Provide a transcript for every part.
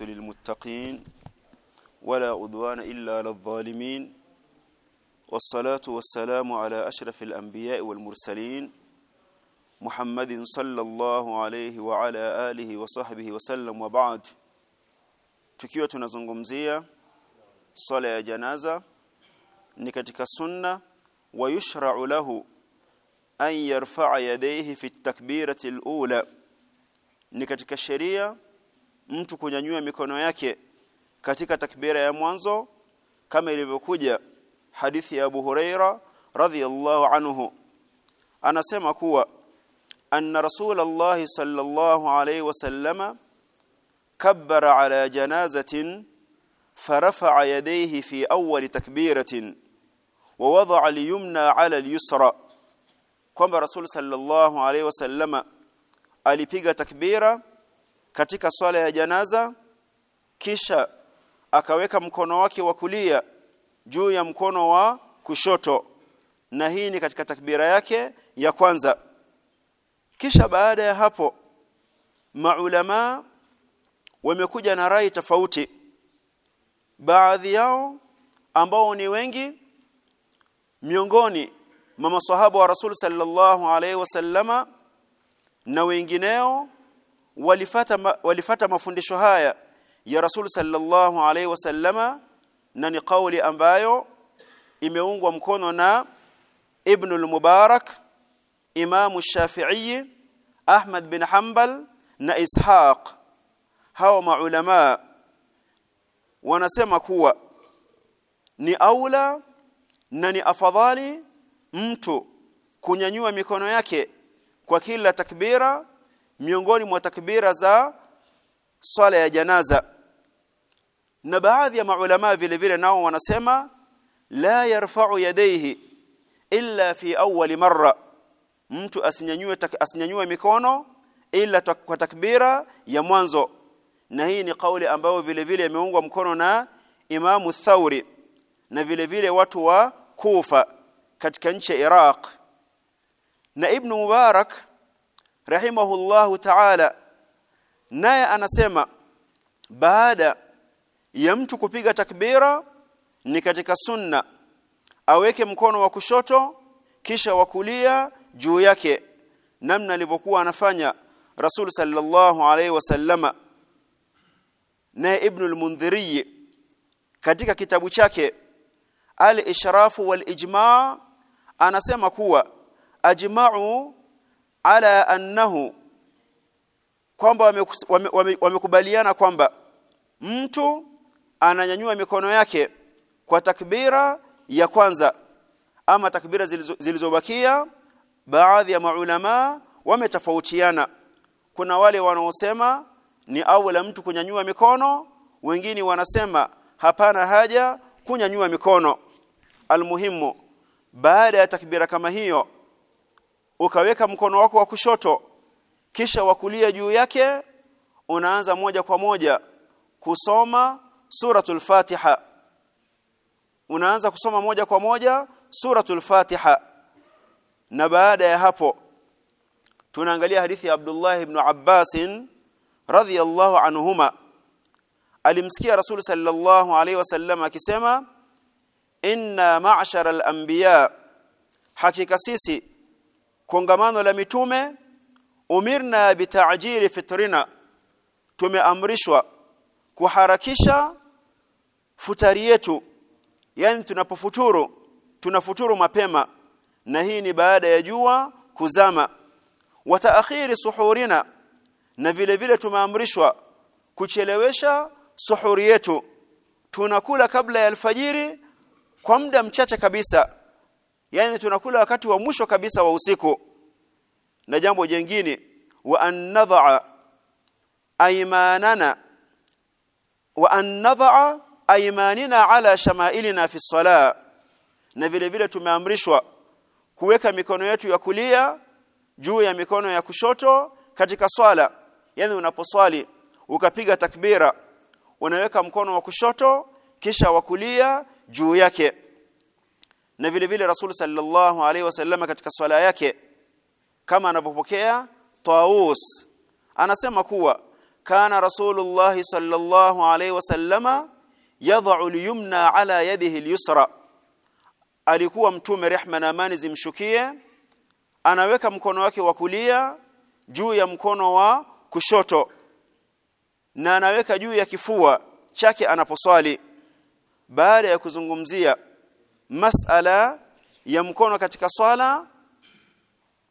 للمتقين ولا أذوان إلا للظالمين والصلاة والسلام على أشرف الأنبياء والمرسلين محمد صلى الله عليه وعلى آله وصحبه وسلم وبعد. تكيوة نزنغمزية صلاة جنازة نكتك السنة ويشرع له أن يرفع يديه في التكبيرة الأولى نكتك الشريعة mtu kunyanyua mikono yake katika takbira ya mwanzo kama ilivyokuja hadithi ya Abu Huraira radhiyallahu anhu anasema kuwa anna rasulullah sallallahu alayhi wasallama kabbara ala janazatin فرفع يديه في أول تكبيرة ووضع اليمنى على اليسرى kwamba rasul sallallahu alaihi wasallama alipiga takbira katika swala ya janaza kisha akaweka mkono wake wa kulia juu ya mkono wa kushoto na hii ni katika takbira yake ya kwanza. Kisha baada ya hapo maulama wamekuja na rai tofauti. Baadhi yao ambao ni wengi miongoni mwa maswahaba wa Rasul sallallahu alaihi wasallama na wengineo walifata walifata mafundisho haya ya Rasul sallallahu alaihi wasallama na ni kauli ambayo imeungwa mkono na Ibn al-Mubarak Imam Shafi'i Ahmad bin Hanbal na Ishaq. Hawa maulama wanasema kuwa ni aula na ni afadhali mtu kunyanyua mikono yake kwa kila takbira miongoni mwa takbira za swala ya janaza. Na baadhi ya maulama vile vile nao wanasema la yarfa'u yadayhi illa fi awwal marra. Mtu asinyanyue asinyanyue mikono ila kwa takbira ya mwanzo. Na hii ni kauli ambayo vile vile imeungwa mkono na Imamu Thauri na vile vile watu wa Kufa katika nchi ya Iraq. Na Ibn Mubarak rahimahullahu ta'ala naye anasema baada ya mtu kupiga takbira ni katika sunna. Aweke mkono wa kushoto kisha wa kulia juu yake. Namna alivyokuwa anafanya Rasul sallallahu alaihi wasallama na Ibn al-Mundhiri katika kitabu chake Al-Ishrafu wal-Ijma' anasema kuwa ajma'u ala annahu kwamba wamekubaliana wame, wame kwamba mtu ananyanyua mikono yake kwa takbira ya kwanza ama takbira zilizobakia baadhi ya maulama wametofautiana. Kuna wale wanaosema ni awala mtu kunyanyua mikono wengine wanasema hapana haja kunyanyua mikono. Almuhimu baada ya takbira kama hiyo ukaweka mkono wako wa kushoto kisha wa kulia juu yake unaanza moja kwa moja kusoma suratul Fatiha. Unaanza kusoma moja kwa moja suratul Fatiha. Na baada ya hapo tunaangalia hadithi ya Abdullah ibn Abbas radhiyallahu anhuma. Alimsikia Rasul sallallahu alaihi wasallam akisema inna ma'shara al-anbiya. Hakika sisi kongamano la mitume umirna bita'jili fitrina. Tumeamrishwa kuharakisha futari yetu yani tunapofuturu tunafuturu mapema na hii ni baada ya jua kuzama. Wa taakhiri suhurina na vile vile tumeamrishwa kuchelewesha suhuri yetu. Tunakula kabla ya alfajiri kwa muda mchache kabisa yani tunakula wakati wa mwisho kabisa wa usiku. Na jambo jingine wa annadha aymanana wa annadha aymanina ala shamailina fi salah na vile vile tumeamrishwa kuweka mikono yetu ya kulia juu ya mikono ya kushoto katika swala. Yani unaposwali ukapiga takbira unaweka mkono wa kushoto kisha wa kulia juu yake na vile vile Rasul sallallahu alaihi wasallam katika swala yake kama anavyopokea Taus anasema kuwa kana rasulullah sallallahu alaihi wasallama yadh'u al-yumna ala yadihi al-yusra. Alikuwa mtume rehma na amani zimshukie anaweka mkono wake wa kulia juu ya mkono wa kushoto na anaweka juu ya kifua chake anaposwali. Baada ya kuzungumzia masala ya mkono katika swala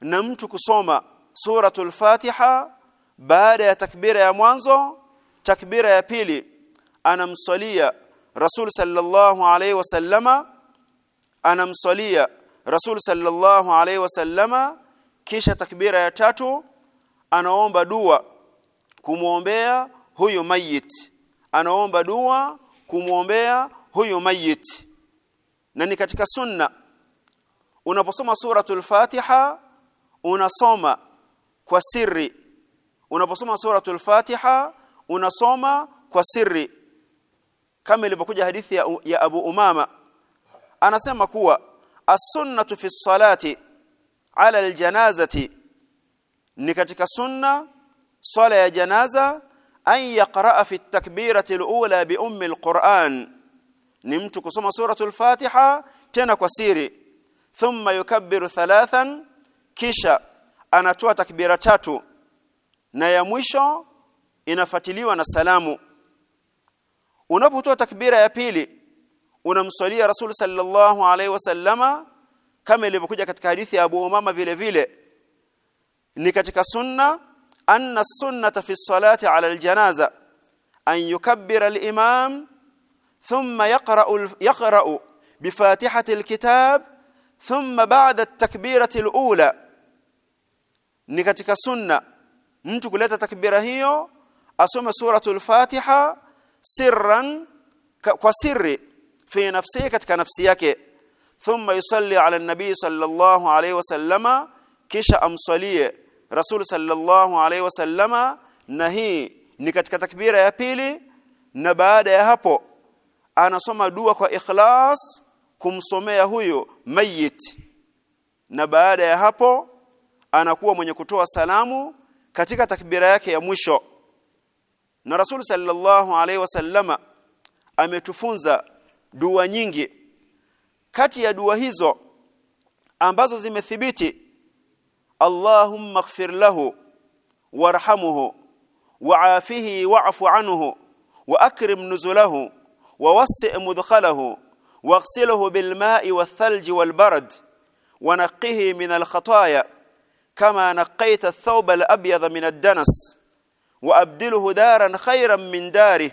na mtu kusoma suratul Fatiha baada ya takbira ya mwanzo takbira ya pili anamsalia Rasul sallallahu alaihi wasallama anamsalia Rasul sallallahu alaihi wasallama kisha takbira ya tatu anaomba dua kumuombea huyo mayit anaomba dua kumuombea huyo mayit na ni katika sunna. Unaposoma suratul Fatiha unasoma kwa siri unaposoma suratul Fatiha unasoma kwa siri kama ilivyokuja hadithi ya, ya Abu Umama. Anasema kuwa as-sunnatu fi salati ala aljanazati ni katika sunna swala ya janaza an yaqra fi at-takbirati al-ula bi ummi al-Qur'an ni mtu kusoma suratul Fatiha tena kwa siri. Thumma yukabbiru thalathan kisha anatoa takbira tatu. Na ya mwisho inafatiliwa na salamu. Unapotoa takbira ya pili unamswalia rasul sallallahu alaihi wasallama kama ilivyokuja katika hadithi ya Abu Umama vile vile. Ni katika sunna anna sunnata fi salati ala aljanaza an yukabbira al-imam thumma yaqra'u yaqra'u bifatihati al-kitab thumma ba'da at-takbirati ni katika sunna. Mtu kuleta takbira hiyo asome suratul fatiha sirran kwa sirri fi nafsihi katika nafsi yake. Thumma yusalli ala nabii sallallahu alayhi wasallama kisha amsalie rasul sallallahu alayhi wasallama na hii ni katika takbira ya pili na baada ya hapo anasoma dua kwa ikhlas kumsomea huyo mayit. Na baada ya hapo anakuwa mwenye kutoa salamu katika takbira yake ya mwisho. Na rasul sallallahu alaihi wasallama ametufunza dua nyingi. Kati ya dua hizo ambazo zimethibiti Allahumma ighfir lahu warhamhu wa'afihi wa'fu anhu wa akrim nuzulahu wassi' mudkhalahu واغسله بالماء والثلج والبرد ونقه من الخطايا كما نقيت الثوب الأبيض من الدنس وأبدله دارا خيرا من داره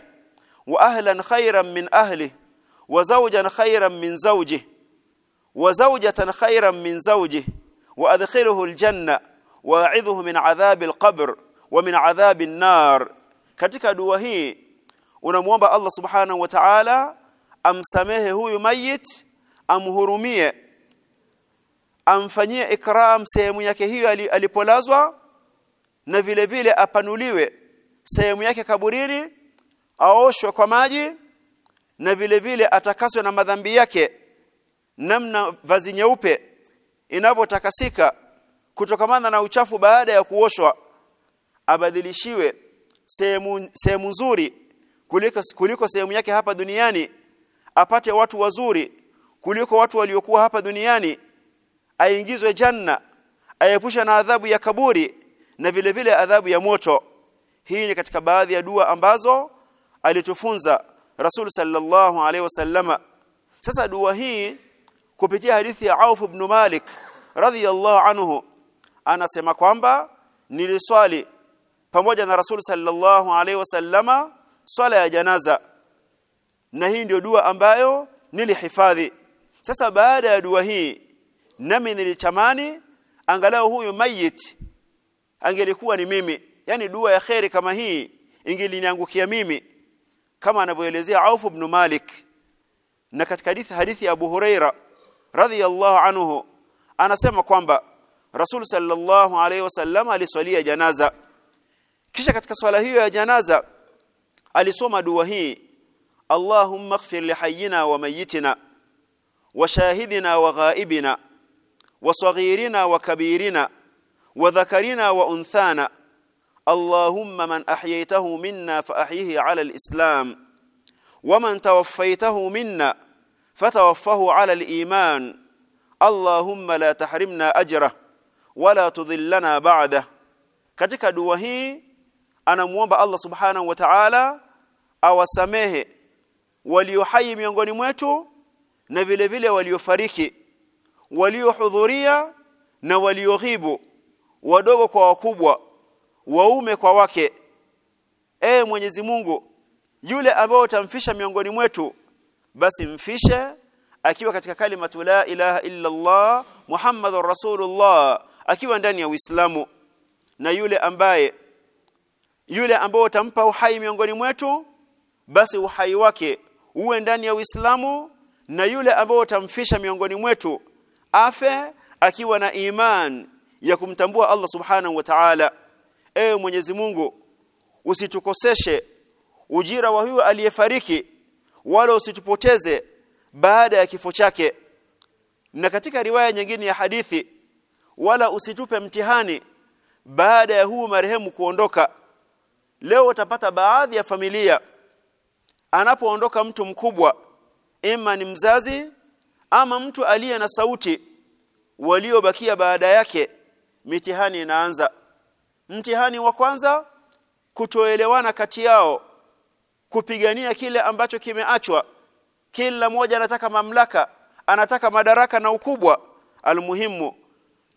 وأهلا خيرا من أهله وزوجا خيرا من زوجه وزوجة خيرا من زوجه وأدخله الجنة وأعذه من عذاب القبر ومن عذاب النار. Katika dua hii unamuomba Allah subhanahu wa ta'ala amsamehe huyu mayit amhurumie amfanyie ikram sehemu yake hiyo alipolazwa na vile vile apanuliwe sehemu yake kaburini aoshwe kwa maji na vile vile atakaswe na madhambi yake namna vazi nyeupe inavyotakasika kutokamana na uchafu baada ya kuoshwa abadilishiwe sehemu sehemu nzuri kuliko kuliko sehemu yake hapa duniani apate watu wazuri kuliko watu waliokuwa hapa duniani aingizwe janna aepusha na adhabu ya kaburi na vile vile adhabu ya moto. Hii ni katika baadhi ya dua ambazo alitufunza Rasul sallallahu alaihi wasallama sasa dua hii kupitia hadithi ya Auf ibn Malik radhiyallahu anhu anasema kwamba niliswali pamoja na Rasul sallallahu alaihi wasallama swala ya janaza. Na hii ndio dua ambayo nilihifadhi. Sasa baada ya dua hii nami nilitamani angalau huyu mayit angelikuwa ni mimi. Yani dua ya khairi kama hii ingeliniangukia mimi. Kama anavyoelezea Auf ibn Malik na katika hadithi hadithi ya Abu Huraira radhiyallahu anhu anasema kwamba Rasul sallallahu alaihi wasallam aliswalia janaza. Kisha katika swala hiyo ya janaza alisoma dua hii Allahumma ighfir li hayyina wa mayyitina wa shahidina wa ghaibina wa saghirina wa kabirina wa dhakarina wa unthana Allahumma man ahyaytahu minna fa ahyihi ala al-islam wa man tawaffaytahu minna fatawaffahu ala al-iman Allahumma la tahrimna ajra wala tudhillana ba'da katika dua hii anamuomba Allah subhanahu wa ta'ala awasamehe walio hai miongoni mwetu na vile vile waliofariki waliohudhuria na walioghibu wadogo kwa wakubwa waume kwa wake. E Mwenyezi Mungu yule ambao utamfisha miongoni mwetu basi mfishe akiwa katika kalimatu la ilaha illa Allah Muhammadur Rasulullah akiwa ndani ya Uislamu. Na yule ambaye yule ambao utampa uhai miongoni mwetu basi uhai wake uwe ndani ya Uislamu na yule ambao utamfisha miongoni mwetu afe akiwa na iman ya kumtambua Allah subhanahu wa ta'ala. Ewe Mwenyezi Mungu usitukoseshe ujira wa huyo aliyefariki wala usitupoteze baada ya kifo chake. Na katika riwaya nyingine ya hadithi wala usitupe mtihani baada ya huu marehemu kuondoka leo utapata baadhi ya familia. Anapoondoka mtu mkubwa ima ni mzazi ama mtu aliye na sauti waliobakia baada yake mitihani inaanza. Mtihani wa kwanza kutoelewana kati yao kupigania kile ambacho kimeachwa. Kila mmoja anataka mamlaka anataka madaraka na ukubwa. Almuhimu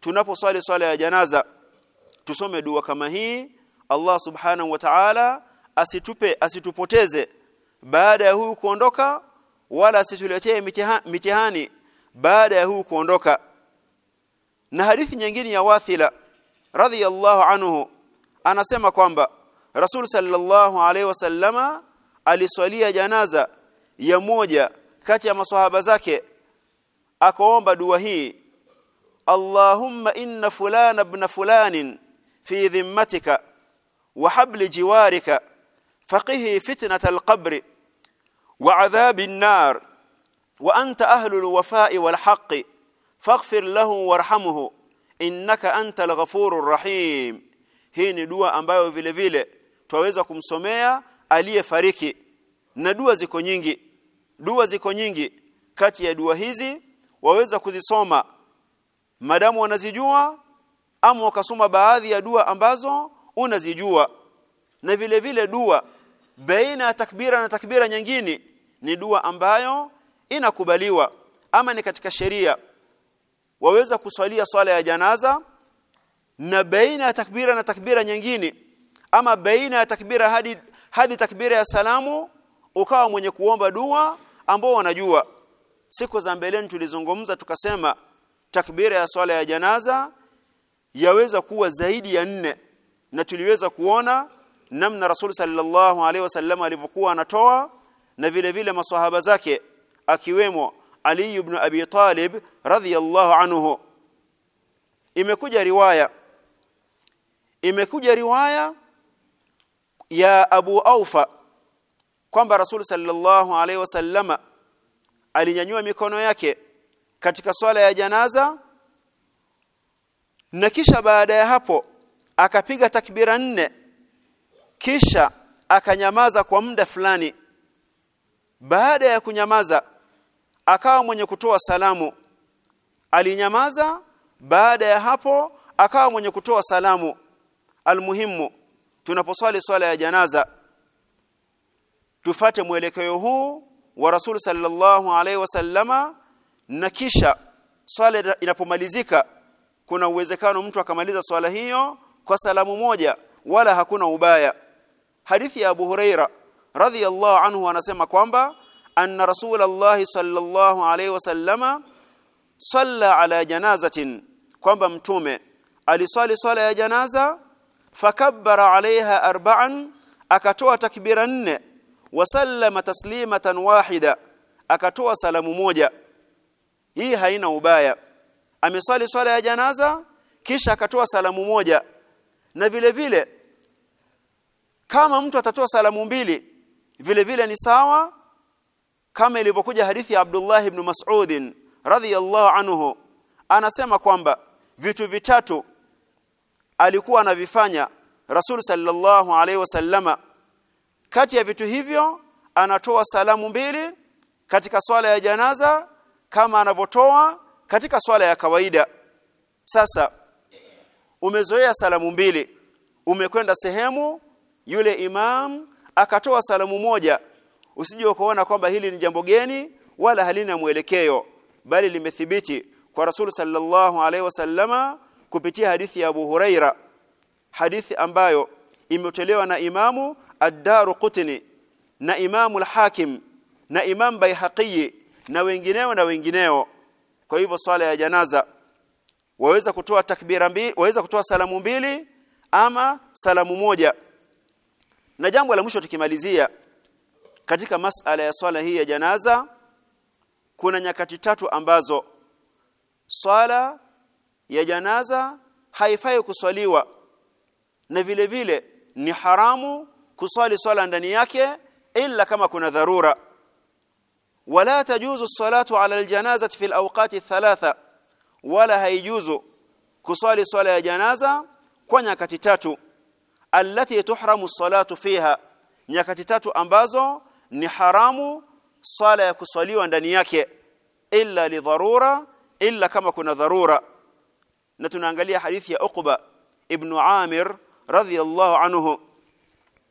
tunaposwali swala ya janaza tusome dua kama hii Allah subhanahu wa ta'ala asitupe asitupoteze. Baada ya huyu kuondoka wala asituletee mitihani baada ya huyu kuondoka. Na hadithi nyingine ya Wathila radhiyallahu anhu anasema kwamba Rasul sallallahu alaihi wasallama aliswalia janaza ya moja kati ya maswahaba zake akaomba dua hii Allahumma inna fulana ibn fulanin fi dhimmatika wa habli jiwarika faqihi القبر وعذاب wa وانت an-nar wa anta ahlu al-wafa'i wal haqqi faghfir lahu warhamhu innaka antal ghafurur rahim. Hii ni dua ambayo vile vile twaweza kumsomea aliyefariki na dua ziko nyingi dua ziko nyingi. Kati ya dua hizi waweza kuzisoma. Madamu wanazijua ama wakasoma baadhi ya dua ambazo unazijua na vile vile dua baina ya takbira na takbira nyingine ni dua ambayo inakubaliwa ama ni katika sheria. Waweza kusalia swala ya janaza na baina ya takbira na takbira nyingine ama baina ya takbira hadi hadi takbira ya salamu ukawa mwenye kuomba dua ambao wanajua. Siku za mbeleni tulizungumza tukasema takbira ya swala ya janaza yaweza kuwa zaidi ya nne na tuliweza kuona namna Rasul sallallahu alaihi wasallam alivyokuwa anatoa na vile vile maswahaba zake akiwemo Ali ibn Abi Talib radhiyallahu anhu. Imekuja riwaya imekuja riwaya ya Abu Aufa kwamba Rasul sallallahu alaihi wasallama alinyanyua mikono yake katika swala ya janaza na kisha baada ya hapo akapiga takbira nne kisha akanyamaza kwa muda fulani. Baada ya kunyamaza akawa mwenye kutoa salamu. Alinyamaza baada ya hapo akawa mwenye kutoa salamu. Almuhimu tunaposwali swala ya janaza tufate mwelekeo huu wa Rasul sallallahu alaihi wasallama na kisha swala inapomalizika kuna uwezekano mtu akamaliza swala hiyo kwa salamu moja wala hakuna ubaya. Hadithi ya Abu Huraira radhiyallahu anhu anasema kwamba anna rasulullah sallallahu alaihi wasallama salla ala janazatin kwamba mtume aliswali swala ya janaza fakabbara alaiha arba'an akatoa takbira nne wasallama taslimatan wahida akatoa salamu moja. Hii haina ubaya. Ameswali swala ya janaza kisha akatoa salamu moja na vile vile kama mtu atatoa salamu mbili vile vile ni sawa kama ilivyokuja hadithi ya Abdullah ibn Mas'ud radhiyallahu anhu anasema kwamba vitu vitatu alikuwa anavifanya Rasul sallallahu alaihi wasallama kati ya vitu hivyo anatoa salamu mbili katika swala ya janaza kama anavyotoa katika swala ya kawaida. Sasa umezoea salamu mbili. Umekwenda sehemu yule imam akatoa salamu moja. Usije ukaona kwamba hili ni jambo geni wala halina mwelekeo bali limethibiti kwa Rasul sallallahu alaihi wasallama kupitia hadithi ya Abu Huraira hadithi ambayo imetolewa na imamu ad-Daru Qutni na imamu al-Hakim na imam Baihaqi na wengineo na wengineo. Kwa hivyo swala ya janaza waweza kutoa takbira mbili waweza kutoa salamu mbili ama salamu moja. Na jambo la mwisho tukimalizia katika masala ya swala hii ya janaza kuna nyakati tatu ambazo swala ya janaza haifai kuswaliwa na vile vile ni haramu kuswali swala ndani yake ila kama kuna dharura. Wala tajuzu salatu ala aljanazati fi alawqati thalatha wala haijuzu kuswali swala ya janaza kwa nyakati tatu allati tuhramu salatu fiha nyakati tatu ambazo ni haramu swala ya kuswaliwa ndani yake illa lidharura illa kama kuna dharura. Na tunaangalia hadithi ya Uqba ibn Amir radhiyallahu anhu.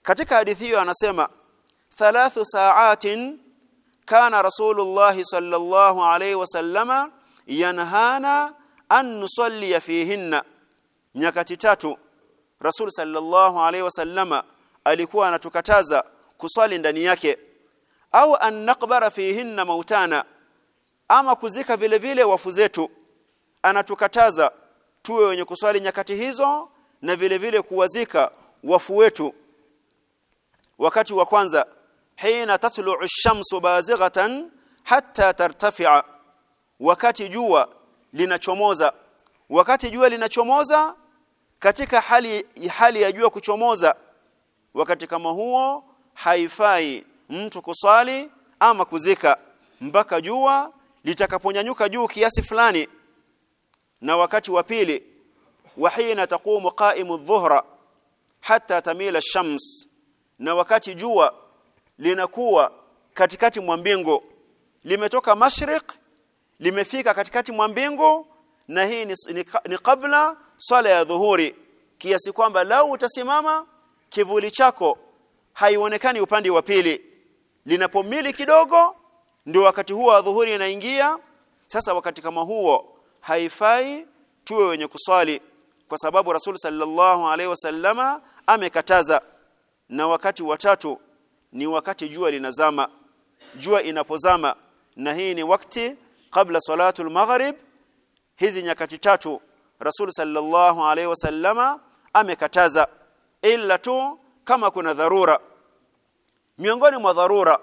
Katika hadithi hiyo anasema thalathu sa'atin kana rasulullah sallallahu alayhi wasallama yanhana an nusalli fihinna. Nyakati tatu rasul sallallahu alayhi wasallama alikuwa anatukataza kuswali ndani yake. Au an naqbara fihinna mautana ama kuzika vile vile wafu zetu. Anatukataza tuwe wenye kuswali nyakati hizo na vile vile kuwazika wafu wetu. Wakati wa kwanza hina tatlu'u ash-shamsu bazighatan hatta tartafi'a wakati jua linachomoza. Wakati jua linachomoza katika hali hali ya jua kuchomoza wakati kama huo haifai mtu kusali ama kuzika mpaka jua litakaponyanyuka juu kiasi fulani. Na wakati wa pili wahina taqumu qa'imu adh-dhuhra hatta tamila ash-shams. Na wakati jua linakuwa katikati mwa mbingo limetoka mashriq limefika katikati mwa mbingu na hii ni, ni, ni kabla swala ya dhuhuri kiasi kwamba lau utasimama kivuli chako haionekani upande wa pili. Linapomili kidogo ndio wakati huo dhuhuri inaingia. Sasa wakati kama huo haifai tuwe wenye kuswali kwa sababu Rasul sallallahu alaihi wasallama amekataza. Na wakati watatu ni wakati jua linazama. Jua inapozama na hii ni wakati kabla salatul maghrib hizi nyakati tatu Rasul sallallahu alaihi wasallama amekataza ila tu kama kuna dharura. Miongoni mwa dharura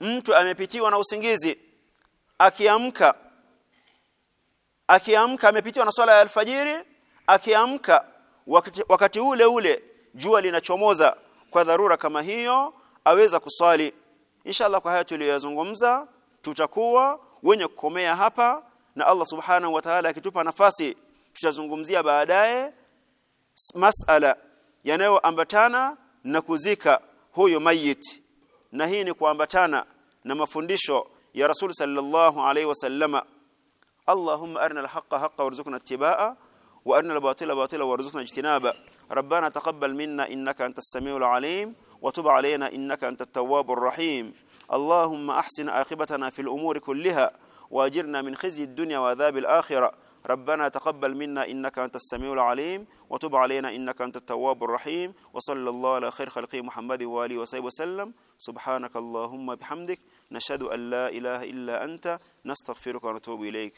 mtu amepitiwa na usingizi akiamka akiamka amepitiwa na swala ya alfajiri akiamka wakati, wakati ule ule jua linachomoza kwa dharura kama hiyo aweza kuswali. Inshallah kwa haya tuliyozungumza tutakuwa wenye kukomea hapa na Allah subhanahu wa ta'ala akitupa nafasi tutazungumzia baadaye masala yanayoambatana na kuzika huyo mayit na hii ni kuambatana na mafundisho ya Rasul sallallahu alaihi wasallama Allahumma arina al-haqqa haqqan warzuqna ittibaa'a wa arina al-batila batila warzuqna ijtinaba ربنا تقبل منا إنك أنت السميع العليم وتب علينا إنك أنت التواب الرحيم اللهم أحسن عاقبتنا في الأمور كلها وأجرنا من خزي الدنيا وعذاب الآخرة. ربنا تقبل منا إنك أنت السميع العليم وتب علينا إنك أنت التواب الرحيم. وصلى الله على خير خلقه محمد وآله وصحبه وسلم. سبحانك اللهم بحمدك نشهد أن لا إله إلا أنت. نستغفرك ونتوب إليك.